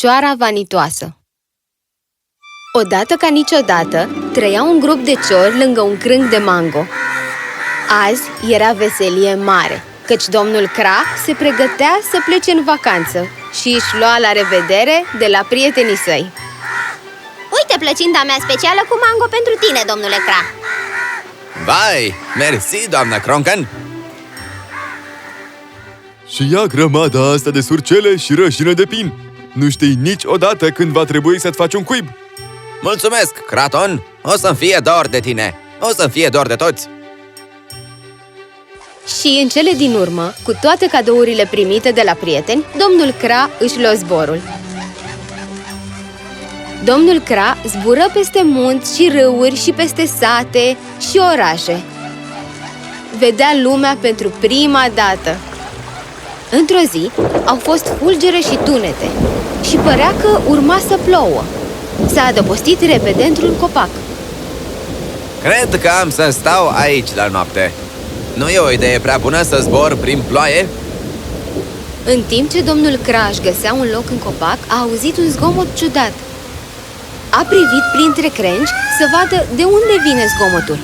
Cioara vanitoasă Odată ca niciodată, trăia un grup de ciori lângă un crâng de mango. Azi era veselie mare, căci domnul Cra se pregătea să plece în vacanță și își lua la revedere de la prietenii săi. Uite plăcinta mea specială cu mango pentru tine, domnule Cra! Vai, mersi, doamna Croncan! Și ia grămada asta de surcele și rășină de pin! Nu știi niciodată când va trebui să-ți faci un cuib! Mulțumesc, Kraton! O să-mi fie dor de tine! O să-mi fie dor de toți! Și în cele din urmă, cu toate cadourile primite de la prieteni, domnul Cra își luă zborul. Domnul Cra zbură peste munți și râuri și peste sate și orașe. Vedea lumea pentru prima dată. Într-o zi au fost fulgere și tunete și părea că urma să plouă. S-a adăpostit repede într-un copac. Cred că am să stau aici la noapte. Nu e o idee prea bună să zbor prin ploaie? În timp ce domnul Craș găsea un loc în copac, a auzit un zgomot ciudat. A privit printre crengi să vadă de unde vine zgomotul.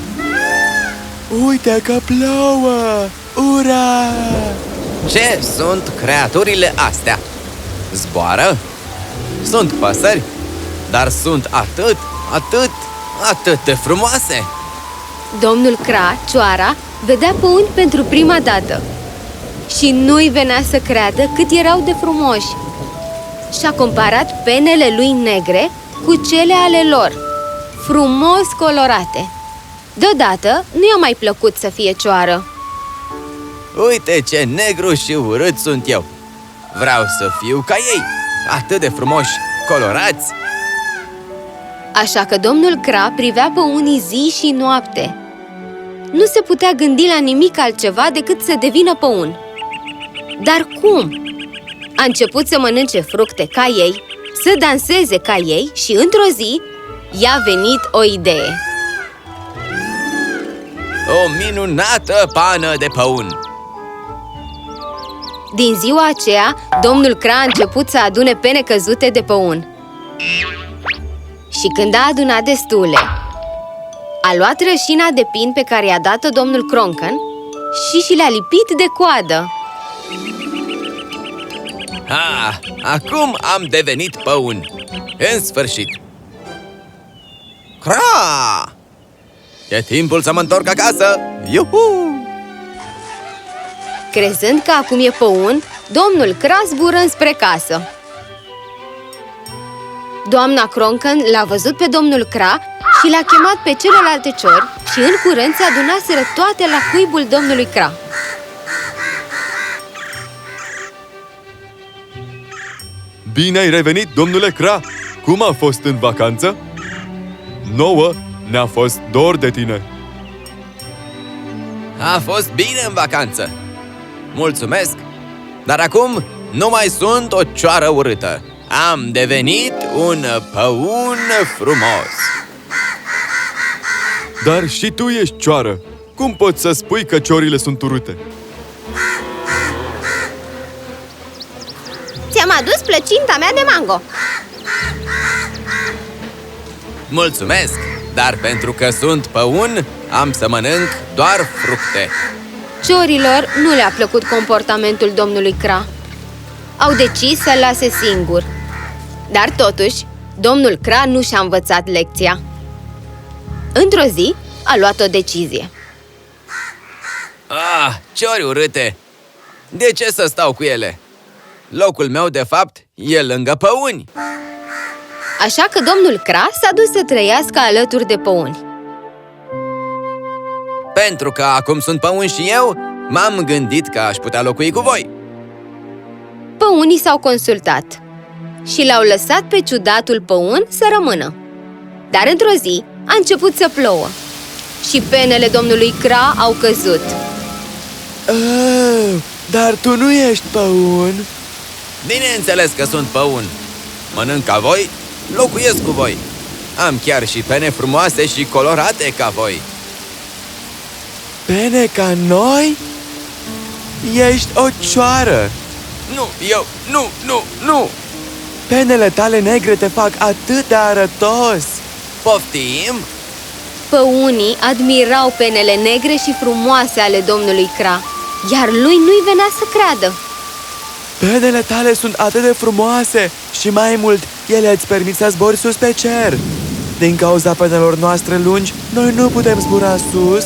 Uite că plouă! Ura! Ce sunt creaturile astea? Zboară? Sunt păsări? Dar sunt atât, atât, atât de frumoase! Domnul Cra, cioara, vedea păuni pentru prima dată și nu-i venea să creadă cât erau de frumoși. Și-a comparat penele lui negre cu cele ale lor, frumos colorate. Deodată, nu i-a mai plăcut să fie cioară. Uite ce negru și urât sunt eu! Vreau să fiu ca ei, atât de frumoși, colorați! Așa că domnul Cra privea pe unii zi și noapte. Nu se putea gândi la nimic altceva decât să devină păun. Dar cum? A început să mănânce fructe ca ei, să danseze ca ei și, într-o zi, i-a venit o idee. O minunată pană de păun! Din ziua aceea, domnul Cra a început să adune pene căzute de păun. Și când a adunat destule, a luat rășina de pin pe care i-a dat-o domnul Croncan și și le-a lipit de coadă. Ha! Acum am devenit păun! În sfârșit! Cra! E timpul să mă întorc acasă! Iuhu! Crezând că acum e păun, domnul Cra zbură înspre casă. Doamna Croncan l-a văzut pe domnul Cra și l-a chemat pe celelalte ciori și în curând se adunaseră toate la cuibul domnului Cra. Bine ai revenit, domnule Cra! Cum a fost în vacanță? Nouă ne-a fost dor de tine! A fost bine în vacanță! Mulțumesc! Dar acum nu mai sunt o cioară urâtă! Am devenit un păun frumos! Dar și tu ești cioară! Cum poți să spui că ciorile sunt urâte? Ți-am adus plăcinta mea de mango! Mulțumesc! Dar pentru că sunt păun, am să mănânc doar fructe! Ciorilor nu le-a plăcut comportamentul domnului Cra. Au decis să-l lase singur. Dar totuși, domnul Cra nu și-a învățat lecția. Într-o zi, a luat o decizie. Ah, ciori urâte! De ce să stau cu ele? Locul meu, de fapt, e lângă păuni! Așa că domnul Cra s-a dus să trăiască alături de păuni. Pentru că acum sunt păun și eu, m-am gândit că aș putea locui cu voi! Păunii s-au consultat și l-au lăsat pe ciudatul păun să rămână. Dar într-o zi a început să plouă și penele domnului Cra au căzut. Oh, dar tu nu ești păun! Bineînțeles că sunt păun! Mănânc ca voi, locuiesc cu voi! Am chiar și pene frumoase și colorate ca voi! Pene ca noi? Ești o cioară! Nu, eu, nu, nu, nu! Penele tale negre te fac atât de arătos! Poftim? Păunii admirau penele negre și frumoase ale domnului Cra, iar lui nu-i venea să creadă. Penele tale sunt atât de frumoase și mai mult, ele îți permit să zbori sus pe cer. Din cauza penelor noastre lungi, noi nu putem zbura sus.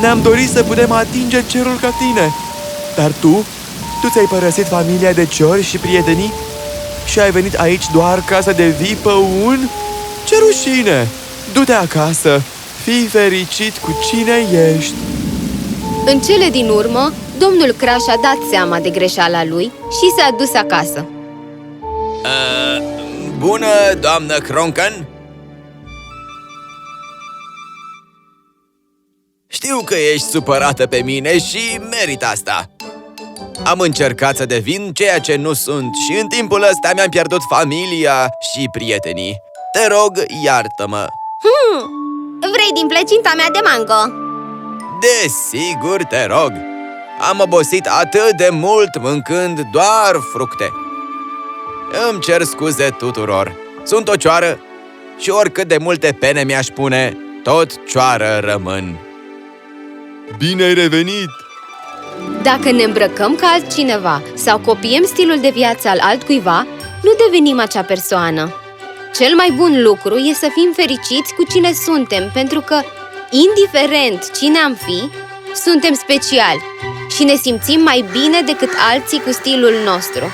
Ne-am dorit să putem atinge cerul ca tine. Dar tu, tu ți-ai părăsit familia de ciori și prietenii și ai venit aici doar ca să devii păun? Ce rușine! Du-te acasă, fii fericit cu cine ești. În cele din urmă, domnul Craș și-a dat seama de greșeala lui și s-a dus acasă. Uh, bună, doamnă Croncan! Știu că ești supărată pe mine și merit asta. Am încercat să devin ceea ce nu sunt și în timpul ăsta mi-am pierdut familia și prietenii. Te rog, iartă-mă! Vrei din plăcinta mea de mango? Desigur, te rog! Am obosit atât de mult mâncând doar fructe. Îmi cer scuze tuturor. Sunt o cioară și oricât de multe pene mi-aș pune, tot cioară rămân. Bine ai revenit! Dacă ne îmbrăcăm ca altcineva sau copiem stilul de viață al altcuiva, nu devenim acea persoană. Cel mai bun lucru e să fim fericiți cu cine suntem, pentru că, indiferent cine am fi, suntem speciali și ne simțim mai bine decât alții cu stilul nostru.